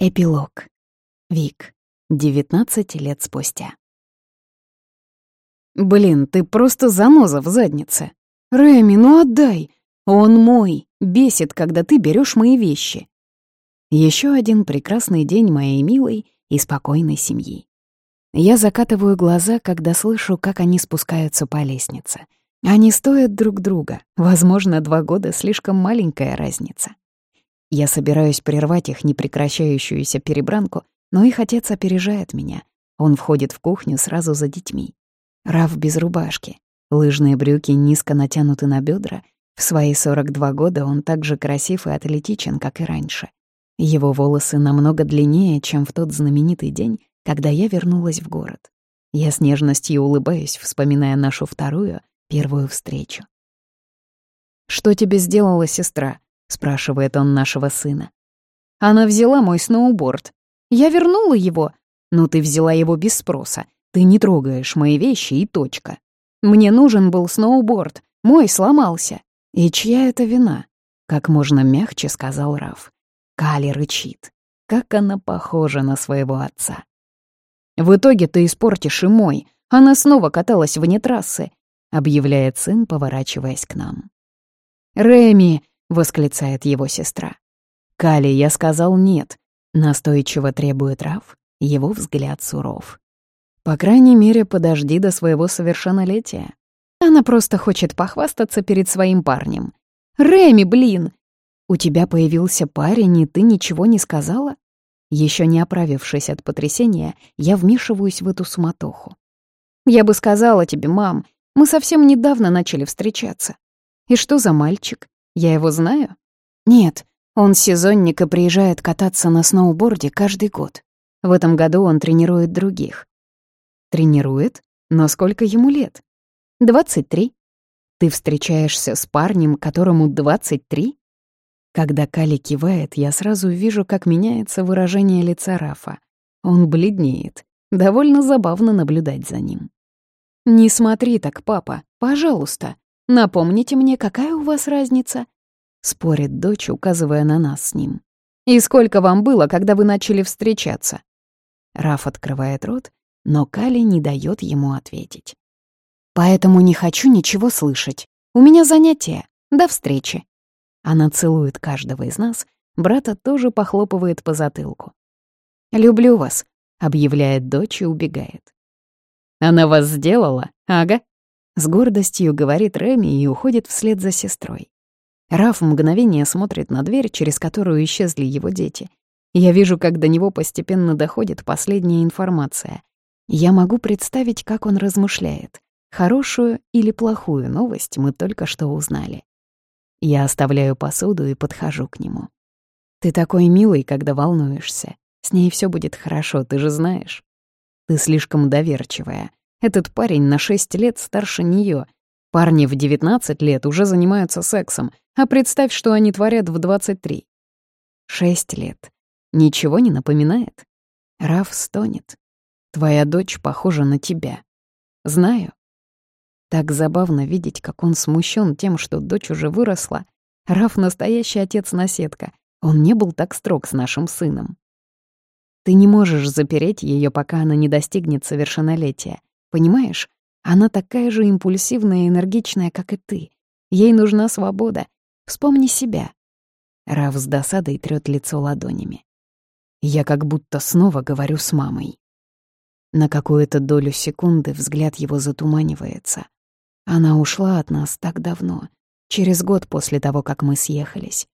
Эпилог. Вик. 19 лет спустя. «Блин, ты просто заноза в заднице. Рэми, ну отдай. Он мой. Бесит, когда ты берешь мои вещи». Еще один прекрасный день моей милой и спокойной семьи. Я закатываю глаза, когда слышу, как они спускаются по лестнице. Они стоят друг друга. Возможно, два года — слишком маленькая разница. Я собираюсь прервать их непрекращающуюся перебранку, но их отец опережает меня. Он входит в кухню сразу за детьми. Раф без рубашки. Лыжные брюки низко натянуты на бедра. В свои 42 года он так же красив и атлетичен, как и раньше. Его волосы намного длиннее, чем в тот знаменитый день, когда я вернулась в город. Я с нежностью улыбаюсь, вспоминая нашу вторую, первую встречу. «Что тебе сделала сестра?» — спрашивает он нашего сына. «Она взяла мой сноуборд. Я вернула его. Но ты взяла его без спроса. Ты не трогаешь мои вещи и точка. Мне нужен был сноуборд. Мой сломался. И чья это вина?» Как можно мягче сказал Раф. Кали рычит. Как она похожа на своего отца. «В итоге ты испортишь и мой. Она снова каталась вне трассы», — объявляет сын, поворачиваясь к нам. «Рэми!» — восклицает его сестра. «Кали, я сказал нет», — настойчиво требует Раф, его взгляд суров. «По крайней мере, подожди до своего совершеннолетия. Она просто хочет похвастаться перед своим парнем. Рэми, блин! У тебя появился парень, и ты ничего не сказала?» Еще не оправившись от потрясения, я вмешиваюсь в эту суматоху. «Я бы сказала тебе, мам, мы совсем недавно начали встречаться. И что за мальчик? Я его знаю? Нет, он сезонник и приезжает кататься на сноуборде каждый год. В этом году он тренирует других. Тренирует? Но сколько ему лет? 23. Ты встречаешься с парнем, которому 23? Когда Кали кивает, я сразу вижу, как меняется выражение лица Рафа. Он бледнеет. Довольно забавно наблюдать за ним. «Не смотри так, папа, пожалуйста. Напомните мне, какая у вас разница?» — спорит дочь, указывая на нас с ним. «И сколько вам было, когда вы начали встречаться?» Раф открывает рот, но Кали не дает ему ответить. «Поэтому не хочу ничего слышать. У меня занятие. До встречи». Она целует каждого из нас, брата тоже похлопывает по затылку. «Люблю вас», — объявляет дочь и убегает. «Она вас сделала? Ага», с гордостью говорит Реми и уходит вслед за сестрой. Раф мгновение смотрит на дверь, через которую исчезли его дети. Я вижу, как до него постепенно доходит последняя информация. Я могу представить, как он размышляет. Хорошую или плохую новость мы только что узнали. Я оставляю посуду и подхожу к нему. «Ты такой милый, когда волнуешься. С ней все будет хорошо, ты же знаешь. Ты слишком доверчивая. Этот парень на 6 лет старше нее. Парни в 19 лет уже занимаются сексом, а представь, что они творят в 23. Шесть лет. Ничего не напоминает? Раф стонет. Твоя дочь похожа на тебя. Знаю. Так забавно видеть, как он смущен тем, что дочь уже выросла. Раф — настоящий отец-наседка. Он не был так строг с нашим сыном. Ты не можешь запереть ее, пока она не достигнет совершеннолетия. Понимаешь, она такая же импульсивная и энергичная, как и ты. Ей нужна свобода. Вспомни себя. Раф с досадой трёт лицо ладонями. Я как будто снова говорю с мамой. На какую-то долю секунды взгляд его затуманивается. Она ушла от нас так давно, через год после того, как мы съехались.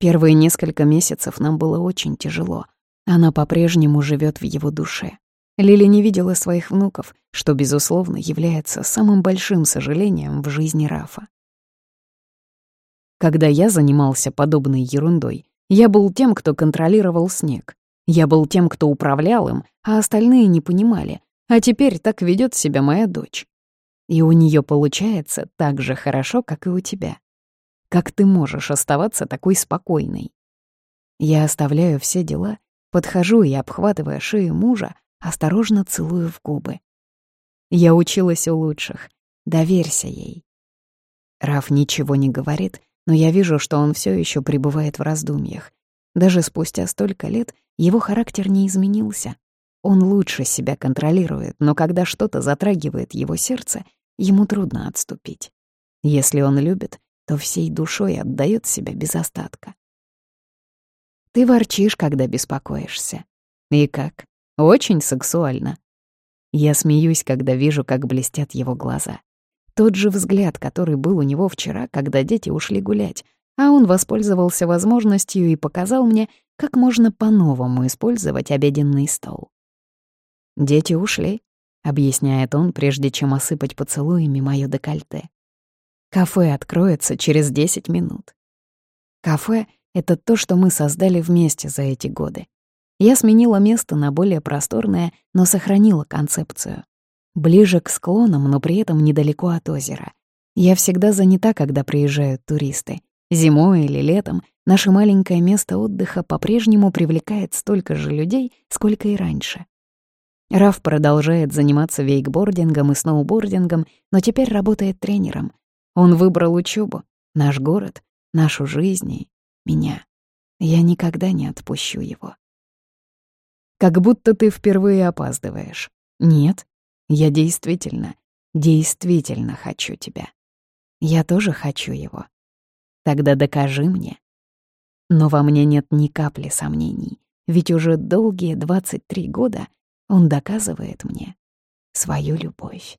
Первые несколько месяцев нам было очень тяжело. Она по-прежнему живет в его душе. Лили не видела своих внуков, что, безусловно, является самым большим сожалением в жизни Рафа. Когда я занимался подобной ерундой, я был тем, кто контролировал снег. Я был тем, кто управлял им, а остальные не понимали. А теперь так ведет себя моя дочь. И у нее получается так же хорошо, как и у тебя. Как ты можешь оставаться такой спокойной? Я оставляю все дела, подхожу и, обхватывая шею мужа, осторожно целую в губы. Я училась у лучших. Доверься ей. Раф ничего не говорит, но я вижу, что он все еще пребывает в раздумьях. Даже спустя столько лет его характер не изменился. Он лучше себя контролирует, но когда что-то затрагивает его сердце, ему трудно отступить. Если он любит, то всей душой отдает себя без остатка. Ты ворчишь, когда беспокоишься. И как? Очень сексуально. Я смеюсь, когда вижу, как блестят его глаза. Тот же взгляд, который был у него вчера, когда дети ушли гулять, а он воспользовался возможностью и показал мне, как можно по-новому использовать обеденный стол. «Дети ушли», — объясняет он, прежде чем осыпать поцелуями моё декольте. «Кафе откроется через 10 минут». Кафе — это то, что мы создали вместе за эти годы. Я сменила место на более просторное, но сохранила концепцию. Ближе к склонам, но при этом недалеко от озера. Я всегда занята, когда приезжают туристы. Зимой или летом наше маленькое место отдыха по-прежнему привлекает столько же людей, сколько и раньше. Раф продолжает заниматься вейкбордингом и сноубордингом, но теперь работает тренером. Он выбрал учебу, наш город, нашу жизнь и меня. Я никогда не отпущу его. Как будто ты впервые опаздываешь. Нет, я действительно, действительно хочу тебя. Я тоже хочу его. Тогда докажи мне. Но во мне нет ни капли сомнений, ведь уже долгие 23 года — он доказывает мне свою любовь.